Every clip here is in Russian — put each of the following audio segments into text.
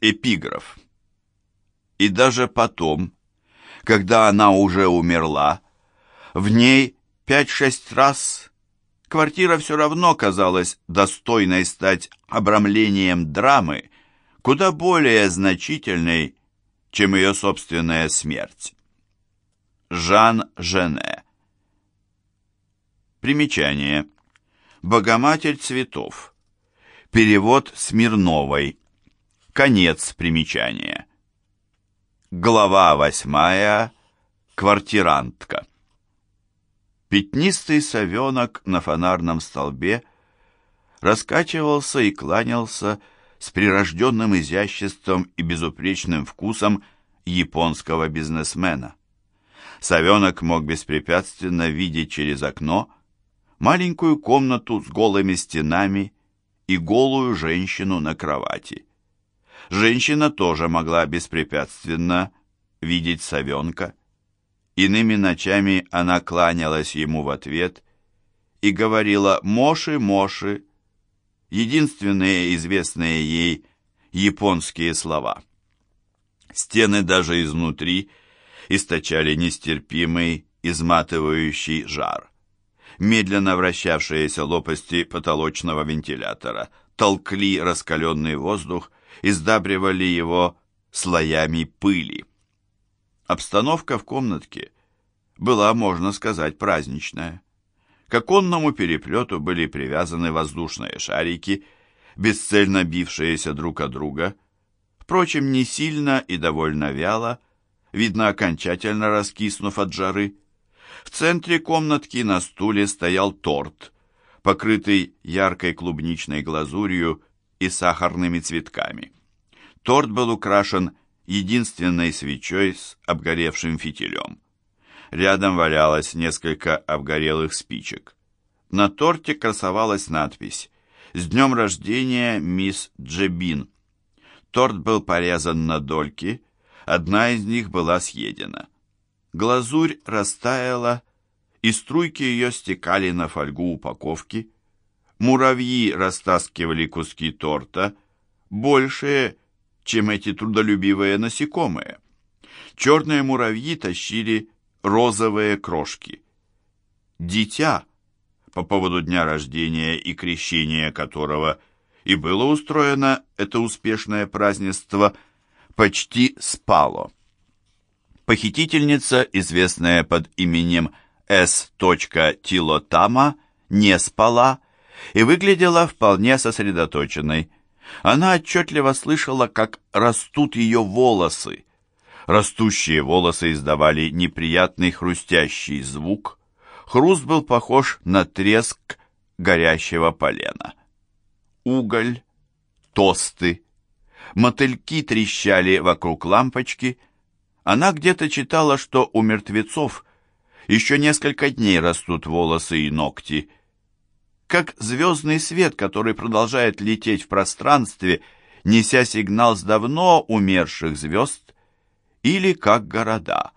Эпиграф. И даже потом, когда она уже умерла, в ней пять-шесть раз квартира все равно казалась достойной стать обрамлением драмы, куда более значительной, чем ее собственная смерть. Жан Жене Примечание. Богоматерь цветов. Перевод Смирновой. Конец примечания. Глава восьмая. Квартирантка. Пятнистый совенок на фонарном столбе раскачивался и кланялся с прирожденным изяществом и безупречным вкусом японского бизнесмена. Совенок мог беспрепятственно видеть через окно маленькую комнату с голыми стенами и голую женщину на кровати. Женщина тоже могла беспрепятственно видеть совенка. Иными ночами она кланялась ему в ответ и говорила «Моши, Моши», единственные известные ей японские слова. Стены даже изнутри источали нестерпимый, изматывающий жар. Медленно вращавшиеся лопасти потолочного вентилятора толкли раскаленный воздух и сдабривали его слоями пыли. Обстановка в комнатке была, можно сказать, праздничная. К оконному переплету были привязаны воздушные шарики, бесцельно бившиеся друг от друга, впрочем, не сильно и довольно вяло, видно, окончательно раскиснув от жары. В центре комнатки на стуле стоял торт, покрытый яркой клубничной глазурью и сахарными цветками. Торт был украшен единственной свечой с обгоревшим фитилем. Рядом валялось несколько обгорелых спичек. На торте красовалась надпись «С днем рождения, мисс Джебин». Торт был порезан на дольки, одна из них была съедена. Глазурь растаяла, и струйки ее стекали на фольгу упаковки. Муравьи растаскивали куски торта, большие, чем эти трудолюбивые насекомые. Черные муравьи тащили розовые крошки. Дитя, по поводу дня рождения и крещения которого и было устроено это успешное празднество, почти спало. Похитительница, известная под именем С. Тилотама, не спала и выглядела вполне сосредоточенной. Она отчетливо слышала, как растут ее волосы. Растущие волосы издавали неприятный хрустящий звук. Хруст был похож на треск горящего полена. Уголь, тосты, мотыльки трещали вокруг лампочки, она где-то читала, что у мертвецов еще несколько дней растут волосы и ногти. Как звездный свет, который продолжает лететь в пространстве, неся сигнал с давно умерших звезд, или как города,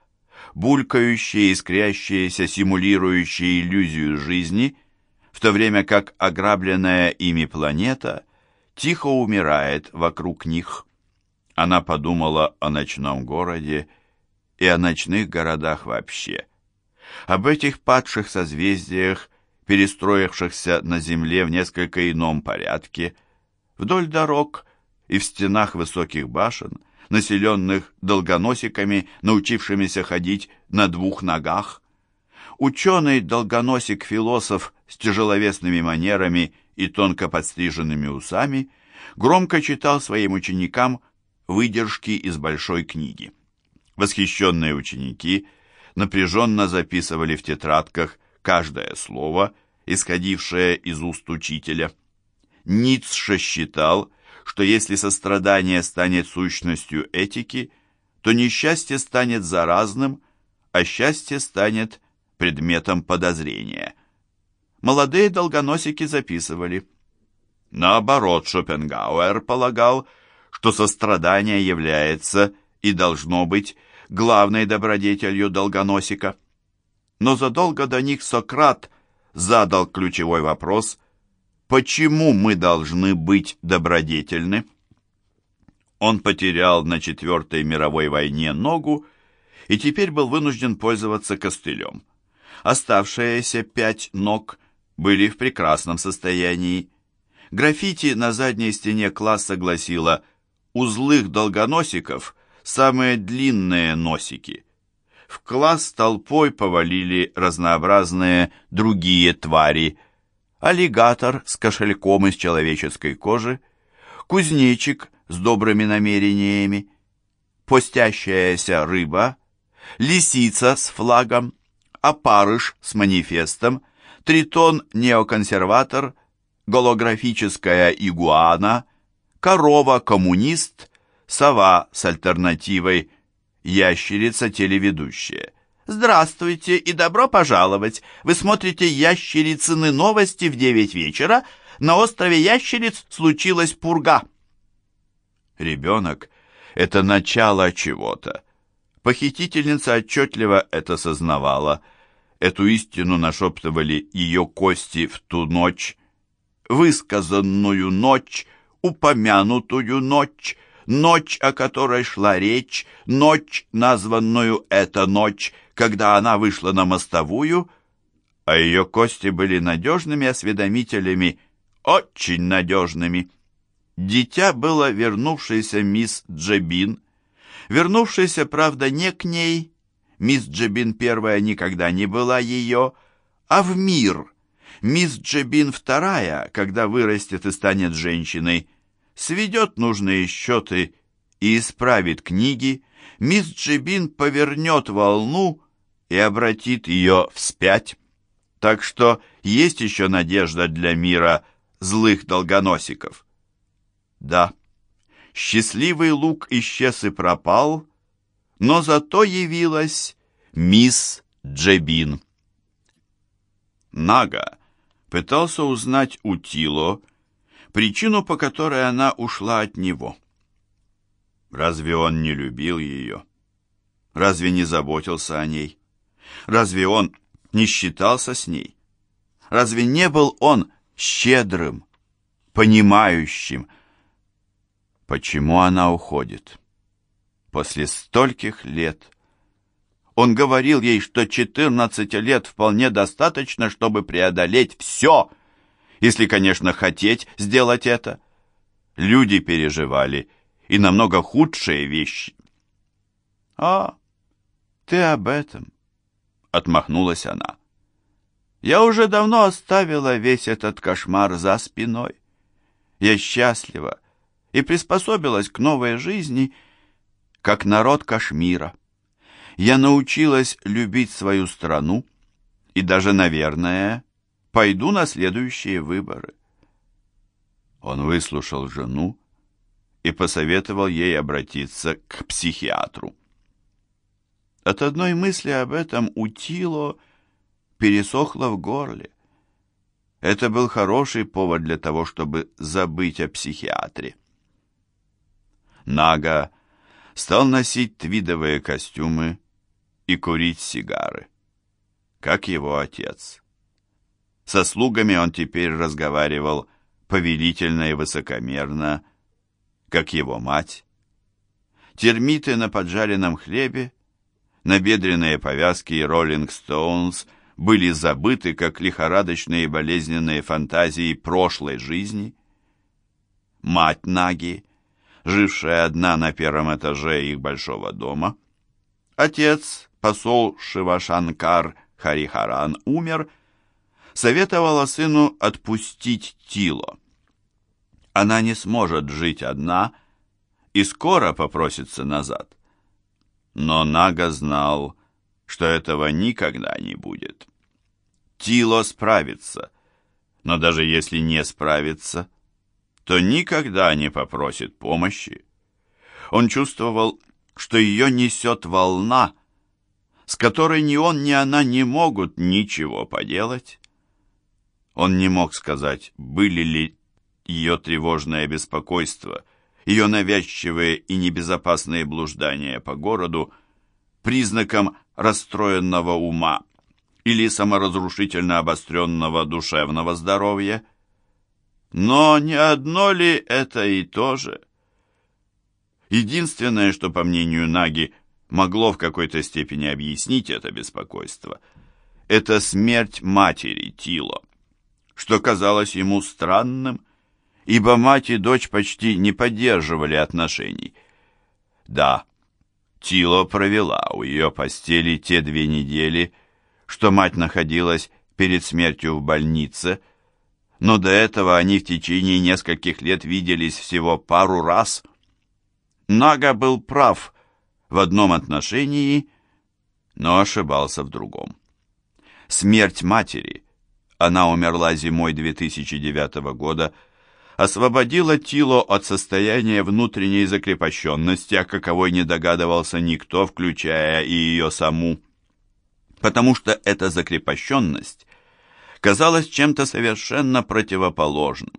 булькающие, искрящиеся, симулирующие иллюзию жизни, в то время как ограбленная ими планета тихо умирает вокруг них. Она подумала о ночном городе и о ночных городах вообще. Об этих падших созвездиях, перестроившихся на Земле в несколько ином порядке, вдоль дорог и в стенах высоких башен, населенных долгоносиками, научившимися ходить на двух ногах. Ученый-долгоносик-философ с тяжеловесными манерами и тонко подстриженными усами громко читал своим ученикам выдержки из большой книги. Восхищенные ученики напряженно записывали в тетрадках каждое слово, исходившее из уст учителя. Ницше считал, что если сострадание станет сущностью этики, то несчастье станет заразным, а счастье станет предметом подозрения. Молодые долгоносики записывали. Наоборот, Шопенгауэр полагал, что сострадание является и должно быть главной добродетелью долгоносика. Но задолго до них Сократ задал ключевой вопрос «Почему мы должны быть добродетельны?» Он потерял на Четвертой мировой войне ногу и теперь был вынужден пользоваться костылем. Оставшиеся пять ног были в прекрасном состоянии. Граффити на задней стене класса гласило «У злых долгоносиков самые длинные носики». В класс толпой повалили разнообразные другие твари. Аллигатор с кошельком из человеческой кожи, кузнечик с добрыми намерениями, постящаяся рыба, лисица с флагом, опарыш с манифестом, тритон-неоконсерватор, голографическая игуана, корова-коммунист, сова с альтернативой, ящерица-телеведущая. Здравствуйте и добро пожаловать! Вы смотрите «Ящерицыны новости» в девять вечера. На острове Ящериц случилась пурга. Ребенок — это начало чего-то. Похитительница отчетливо это сознавала. Эту истину нашептывали ее кости в ту ночь, высказанную ночь, упомянутую ночь, ночь, о которой шла речь, ночь, названную «эта ночь», когда она вышла на мостовую, а ее кости были надежными осведомителями, очень надежными. Дитя было вернувшейся мисс Джебин, вернувшейся, правда, не к ней, мисс Джебин первая никогда не была ее, а в мир. Мисс Джебин вторая, когда вырастет и станет женщиной, сведет нужные счеты и исправит книги, мисс Джебин повернет волну и обратит ее вспять. Так что есть еще надежда для мира злых долгоносиков. Да, счастливый лук исчез и пропал, но зато явилась мисс Джебин. Нага пытался узнать у Тило причину, по которой она ушла от него. Разве он не любил ее? Разве не заботился о ней? Разве он не считался с ней? Разве не был он щедрым, понимающим, Почему она уходит? После стольких лет. Он говорил ей, что 14 лет вполне достаточно, чтобы преодолеть все, если, конечно, хотеть сделать это. Люди переживали и намного худшие вещи. «А, ты об этом?» — отмахнулась она. «Я уже давно оставила весь этот кошмар за спиной. Я счастлива, и приспособилась к новой жизни, как народ Кашмира. Я научилась любить свою страну и даже, наверное, пойду на следующие выборы. Он выслушал жену и посоветовал ей обратиться к психиатру. От одной мысли об этом у Тило пересохло в горле. Это был хороший повод для того, чтобы забыть о психиатре. Нага стал носить твидовые костюмы и курить сигары, как его отец. Со слугами он теперь разговаривал повелительно и высокомерно, как его мать. Термиты на поджаренном хлебе, набедренные повязки и «Роллинг Стоунс» были забыты, как лихорадочные болезненные фантазии прошлой жизни. Мать Наги жившая одна на первом этаже их большого дома. Отец, посол Шивашанкар Харихаран, умер, советовала сыну отпустить Тило. Она не сможет жить одна и скоро попросится назад. Но Нага знал, что этого никогда не будет. Тило справится, но даже если не справится – то никогда не попросит помощи. Он чувствовал, что ее несет волна, с которой ни он, ни она не могут ничего поделать. Он не мог сказать, были ли ее тревожное беспокойство, ее навязчивые и небезопасные блуждания по городу признаком расстроенного ума или саморазрушительно обостренного душевного здоровья. Но не одно ли это и то же? Единственное, что, по мнению Наги, могло в какой-то степени объяснить это беспокойство, это смерть матери Тило, что казалось ему странным, ибо мать и дочь почти не поддерживали отношений. Да, Тило провела у ее постели те две недели, что мать находилась перед смертью в больнице, но до этого они в течение нескольких лет виделись всего пару раз. Нага был прав в одном отношении, но ошибался в другом. Смерть матери, она умерла зимой 2009 года, освободила Тило от состояния внутренней закрепощенности, о каковой не догадывался никто, включая и ее саму. Потому что эта закрепощенность казалась чем-то совершенно противоположным,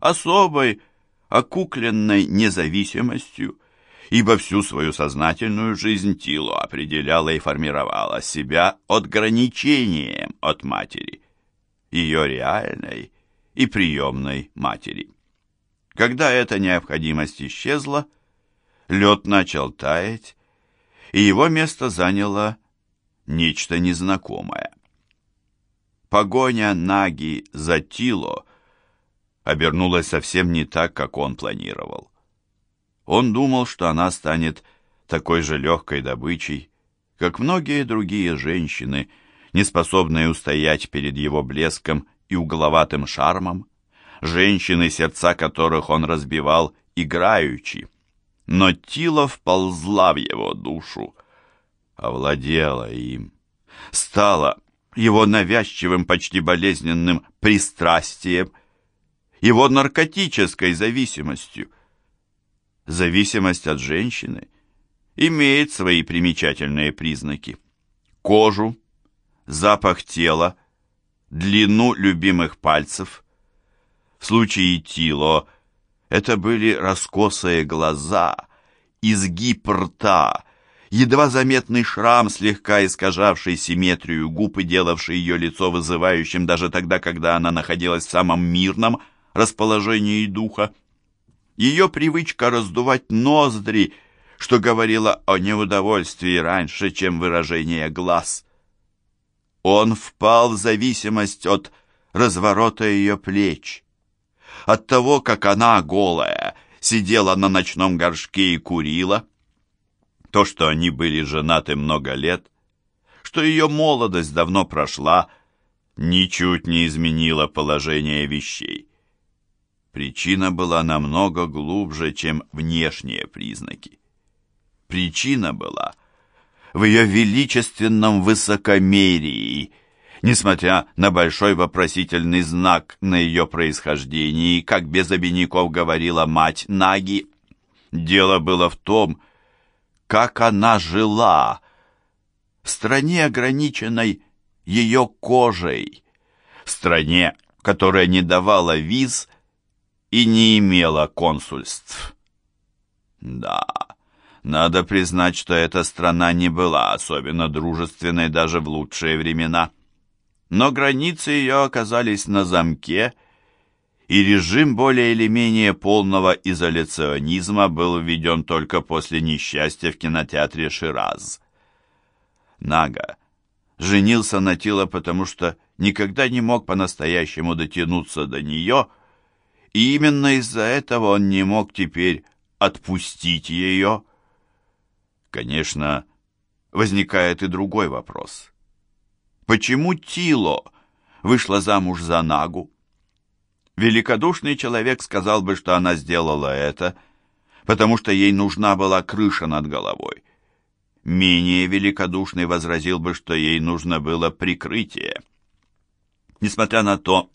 особой, окукленной независимостью, ибо всю свою сознательную жизнь Тило определяла и формировала себя отграничением от матери, ее реальной и приемной матери. Когда эта необходимость исчезла, лед начал таять, и его место заняло нечто незнакомое. Погоня Наги за Тило обернулась совсем не так, как он планировал. Он думал, что она станет такой же легкой добычей, как многие другие женщины, не способные устоять перед его блеском и угловатым шармом, женщины, сердца которых он разбивал играючи. Но Тила вползла в его душу, овладела им, стала его навязчивым, почти болезненным пристрастием, его наркотической зависимостью. Зависимость от женщины имеет свои примечательные признаки. Кожу, запах тела, длину любимых пальцев, в случае Тило это были раскосые глаза, изгиб рта, едва заметный шрам, слегка искажавший симметрию губ и делавший ее лицо вызывающим даже тогда, когда она находилась в самом мирном расположении духа. Ее привычка раздувать ноздри, что говорило о неудовольствии раньше, чем выражение глаз. Он впал в зависимость от разворота ее плеч от того, как она, голая, сидела на ночном горшке и курила. То, что они были женаты много лет, что ее молодость давно прошла, ничуть не изменило положение вещей. Причина была намного глубже, чем внешние признаки. Причина была в ее величественном высокомерии – Несмотря на большой вопросительный знак на ее происхождении, как без обиняков говорила мать Наги, дело было в том, как она жила в стране, ограниченной ее кожей, в стране, которая не давала виз и не имела консульств. Да, надо признать, что эта страна не была особенно дружественной даже в лучшие времена но границы ее оказались на замке, и режим более или менее полного изоляционизма был введен только после несчастья в кинотеатре «Шираз». Нага женился на Тила, потому что никогда не мог по-настоящему дотянуться до нее, и именно из-за этого он не мог теперь отпустить ее. Конечно, возникает и другой вопрос. Почему Тило вышла замуж за Нагу? Великодушный человек сказал бы, что она сделала это, потому что ей нужна была крыша над головой. Менее великодушный возразил бы, что ей нужно было прикрытие. Несмотря на то,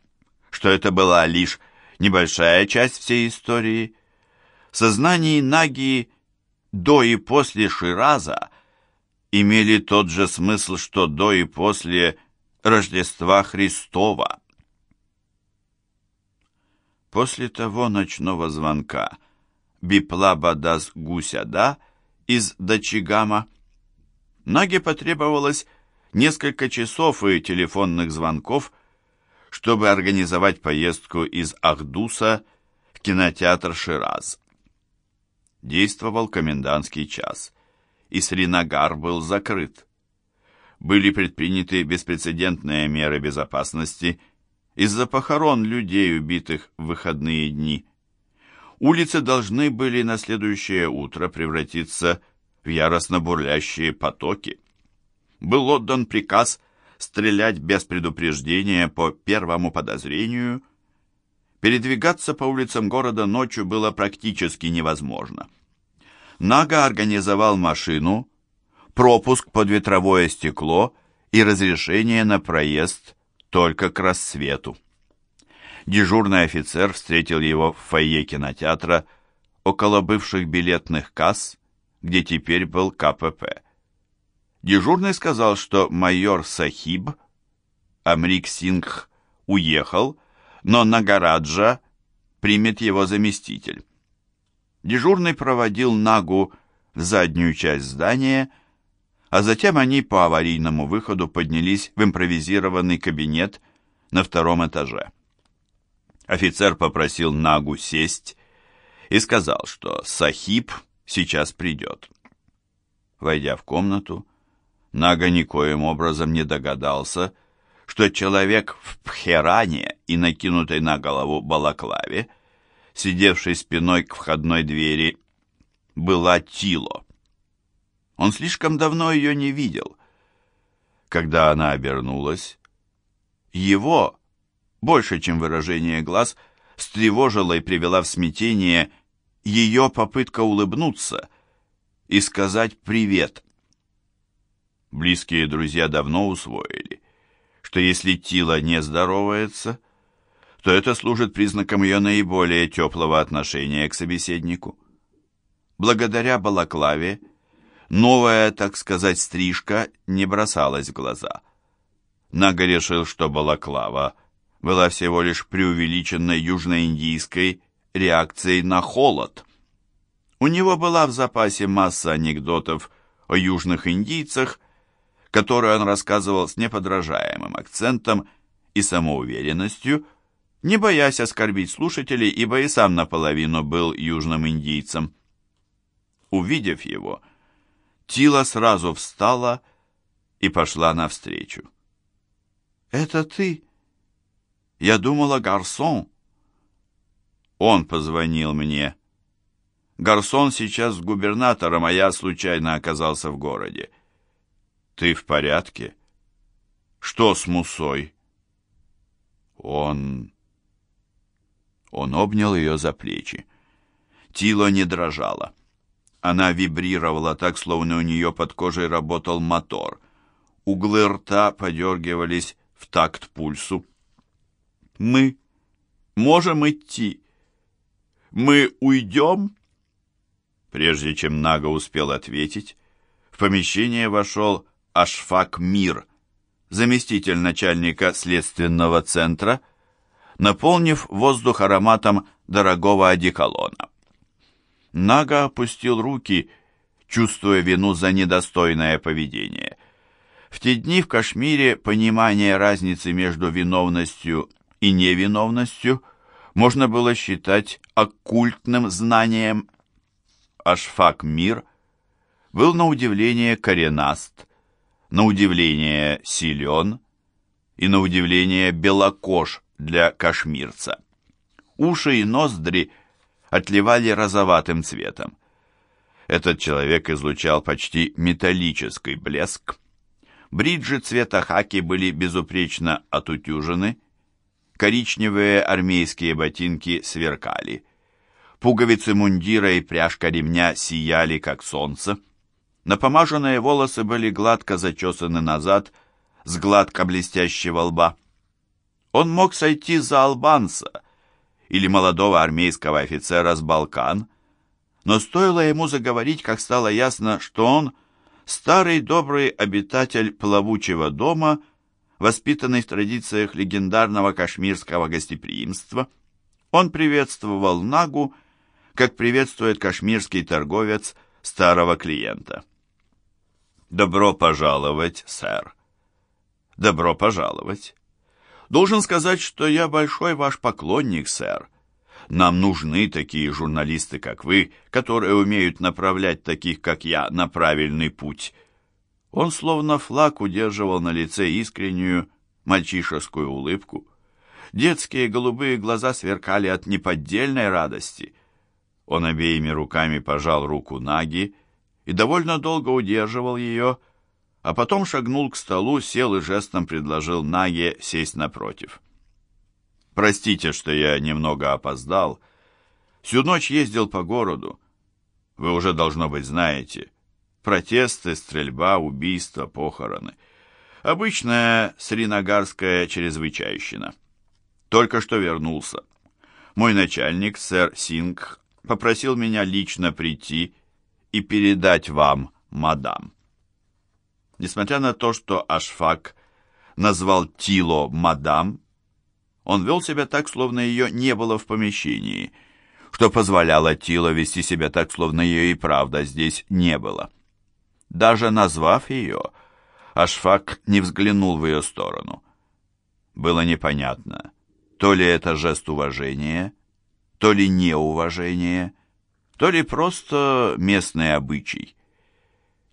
что это была лишь небольшая часть всей истории, в сознании Наги до и после Шираза имели тот же смысл, что до и после Рождества Христова. После того ночного звонка Биплаба дас Гусяда из Дачигама Наге потребовалось несколько часов и телефонных звонков, чтобы организовать поездку из Ахдуса в кинотеатр «Шираз». Действовал комендантский час, и Сринагар был закрыт. Были предприняты беспрецедентные меры безопасности из-за похорон людей, убитых в выходные дни. Улицы должны были на следующее утро превратиться в яростно бурлящие потоки. Был отдан приказ стрелять без предупреждения по первому подозрению. Передвигаться по улицам города ночью было практически невозможно. Нага организовал машину, пропуск под ветровое стекло и разрешение на проезд только к рассвету. Дежурный офицер встретил его в фойе кинотеатра около бывших билетных касс, где теперь был КПП. Дежурный сказал, что майор Сахиб, Амрик Сингх, уехал, но Нагараджа примет его заместитель. Дежурный проводил Нагу в заднюю часть здания, а затем они по аварийному выходу поднялись в импровизированный кабинет на втором этаже. Офицер попросил Нагу сесть и сказал, что Сахиб сейчас придет. Войдя в комнату, Нага никоим образом не догадался, что человек в пхеране и накинутой на голову балаклаве, сидевший спиной к входной двери, была Тило. Он слишком давно ее не видел. Когда она обернулась, его, больше чем выражение глаз, встревожила и привела в смятение ее попытка улыбнуться и сказать «привет». Близкие друзья давно усвоили, что если Тила не здоровается, то это служит признаком ее наиболее теплого отношения к собеседнику. Благодаря балаклаве Новая, так сказать, стрижка не бросалась в глаза. Нага решил, что балаклава была всего лишь преувеличенной южноиндийской реакцией на холод. У него была в запасе масса анекдотов о южных индийцах, которые он рассказывал с неподражаемым акцентом и самоуверенностью, не боясь оскорбить слушателей, ибо и сам наполовину был южным индийцем. Увидев его, Тила сразу встала и пошла навстречу. «Это ты? Я думала, Гарсон». Он позвонил мне. Гарсон сейчас с губернатором, а я случайно оказался в городе. «Ты в порядке?» «Что с Мусой?» «Он...» Он обнял ее за плечи. Тила не дрожала. Она вибрировала так, словно у нее под кожей работал мотор. Углы рта подергивались в такт пульсу. «Мы можем идти. Мы уйдем?» Прежде чем Нага успел ответить, в помещение вошел Ашфак Мир, заместитель начальника следственного центра, наполнив воздух ароматом дорогого одеколона. Нага опустил руки, чувствуя вину за недостойное поведение. В те дни в Кашмире понимание разницы между виновностью и невиновностью можно было считать оккультным знанием. Ашфак Мир был на удивление коренаст, на удивление силен и на удивление белокож для кашмирца. Уши и ноздри отливали розоватым цветом. Этот человек излучал почти металлический блеск. Бриджи цвета хаки были безупречно отутюжены, коричневые армейские ботинки сверкали. Пуговицы мундира и пряжка ремня сияли, как солнце. Напомаженные волосы были гладко зачесаны назад, с гладко блестящего лба. Он мог сойти за албанца — или молодого армейского офицера с Балкан, но стоило ему заговорить, как стало ясно, что он старый добрый обитатель плавучего дома, воспитанный в традициях легендарного кашмирского гостеприимства. Он приветствовал Нагу, как приветствует кашмирский торговец старого клиента. «Добро пожаловать, сэр!» «Добро пожаловать!» Должен сказать, что я большой ваш поклонник, сэр. Нам нужны такие журналисты, как вы, которые умеют направлять таких, как я, на правильный путь». Он словно флаг удерживал на лице искреннюю мальчишескую улыбку. Детские голубые глаза сверкали от неподдельной радости. Он обеими руками пожал руку Наги и довольно долго удерживал ее, а потом шагнул к столу, сел и жестом предложил Наге сесть напротив. «Простите, что я немного опоздал. Всю ночь ездил по городу. Вы уже, должно быть, знаете. Протесты, стрельба, убийства, похороны. Обычная сринагарская чрезвычайщина. Только что вернулся. Мой начальник, сэр Сингх, попросил меня лично прийти и передать вам, мадам. Несмотря на то, что Ашфак назвал Тило мадам, он вел себя так, словно ее не было в помещении, что позволяло Тило вести себя так, словно ее и правда здесь не было. Даже назвав ее, Ашфак не взглянул в ее сторону. Было непонятно, то ли это жест уважения, то ли неуважение, то ли просто местный обычай.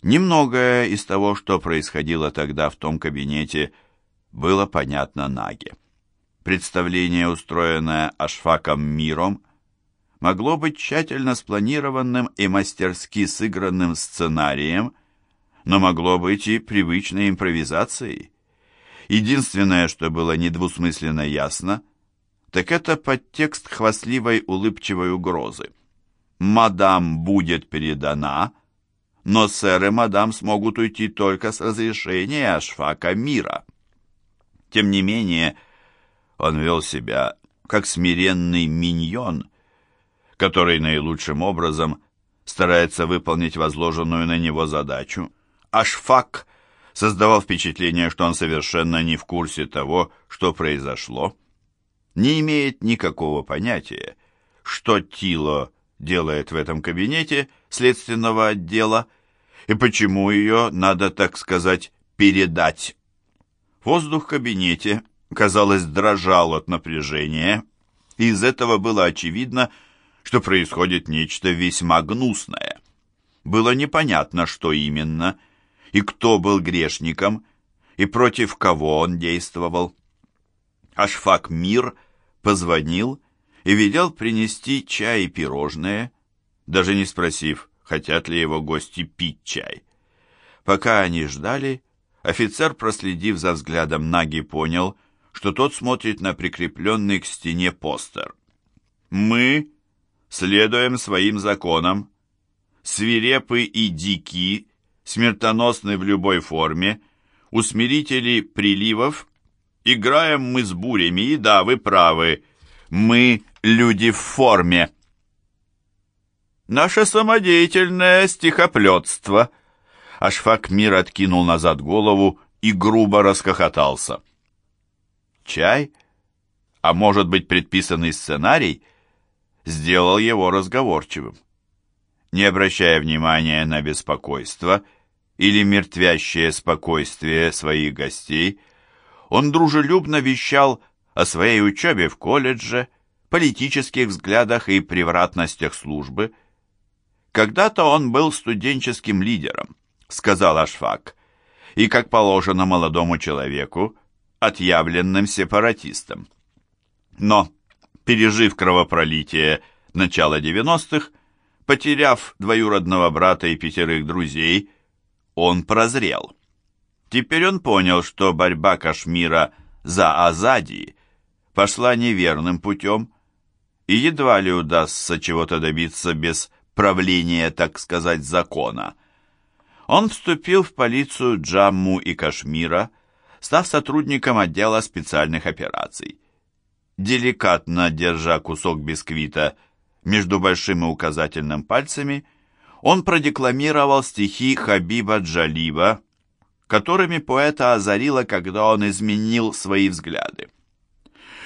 Немногое из того, что происходило тогда в том кабинете, было понятно Наге. Представление, устроенное Ашфаком миром, могло быть тщательно спланированным и мастерски сыгранным сценарием, но могло быть и привычной импровизацией. Единственное, что было недвусмысленно ясно, так это подтекст хвастливой улыбчивой угрозы. «Мадам будет передана», но сэр и мадам смогут уйти только с разрешения Ашфака мира. Тем не менее, он вел себя как смиренный миньон, который наилучшим образом старается выполнить возложенную на него задачу. Ашфак создавал впечатление, что он совершенно не в курсе того, что произошло, не имеет никакого понятия, что Тило делает в этом кабинете следственного отдела и почему ее надо, так сказать, передать. Воздух в кабинете, казалось, дрожал от напряжения, и из этого было очевидно, что происходит нечто весьма гнусное. Было непонятно, что именно, и кто был грешником, и против кого он действовал. Ашфак Мир – позвонил и велел принести чай и пирожные, даже не спросив, хотят ли его гости пить чай. Пока они ждали, офицер, проследив за взглядом Наги, понял, что тот смотрит на прикрепленный к стене постер. «Мы следуем своим законам. Свирепы и дики, смертоносны в любой форме, усмирители приливов Играем мы с бурями, и да, вы правы, мы люди в форме. Наше самодеятельное стихоплетство. Ашфак Мир откинул назад голову и грубо расхохотался. Чай, а может быть предписанный сценарий, сделал его разговорчивым. Не обращая внимания на беспокойство или мертвящее спокойствие своих гостей, он дружелюбно вещал о своей учебе в колледже, политических взглядах и превратностях службы. «Когда-то он был студенческим лидером», — сказал Ашфак, и, как положено молодому человеку, отъявленным сепаратистом. Но, пережив кровопролитие начала 90-х, потеряв двоюродного брата и пятерых друзей, он прозрел. Теперь он понял, что борьба Кашмира за Азади пошла неверным путем, и едва ли удастся чего-то добиться без правления, так сказать, закона. Он вступил в полицию Джамму и Кашмира, став сотрудником отдела специальных операций. Деликатно держа кусок бисквита между большим и указательным пальцами, он продекламировал стихи Хабиба Джалиба которыми поэта озарило, когда он изменил свои взгляды.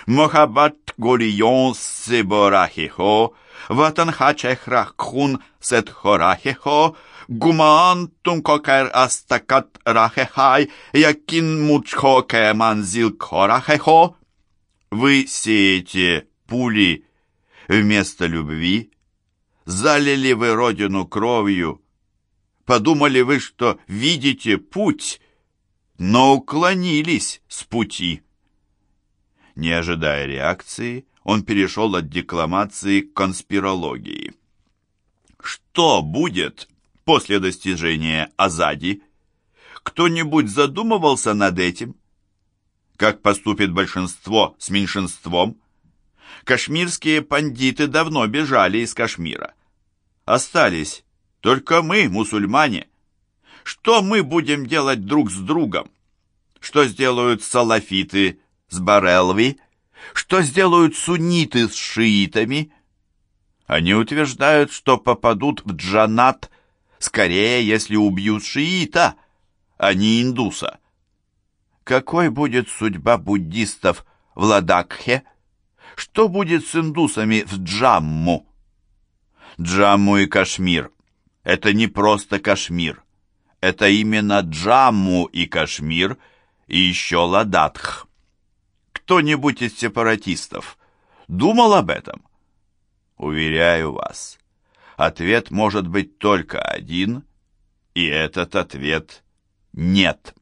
Мохаббат Голион Сиборахихо, Ватанхачехраххун Сетхорахихо, Гуман Тумкокер Астакат Рахехай, Якин Мучхо Кеманзил Корахехо. Вы сеете пули вместо любви? Залили вы родину кровью? Подумали вы, что видите путь, но уклонились с пути. Не ожидая реакции, он перешел от декламации к конспирологии. Что будет после достижения Азади? Кто-нибудь задумывался над этим? Как поступит большинство с меньшинством? Кашмирские пандиты давно бежали из Кашмира. Остались только мы, мусульмане. Что мы будем делать друг с другом? Что сделают салафиты с Барелви? Что сделают сунниты с шиитами? Они утверждают, что попадут в джанат скорее, если убьют шиита, а не индуса. Какой будет судьба буддистов в Ладакхе? Что будет с индусами в Джамму? Джамму и Кашмир – это не просто Кашмир. Это именно Джамму и Кашмир и еще Ладатх. Кто-нибудь из сепаратистов думал об этом? Уверяю вас, ответ может быть только один, и этот ответ – нет.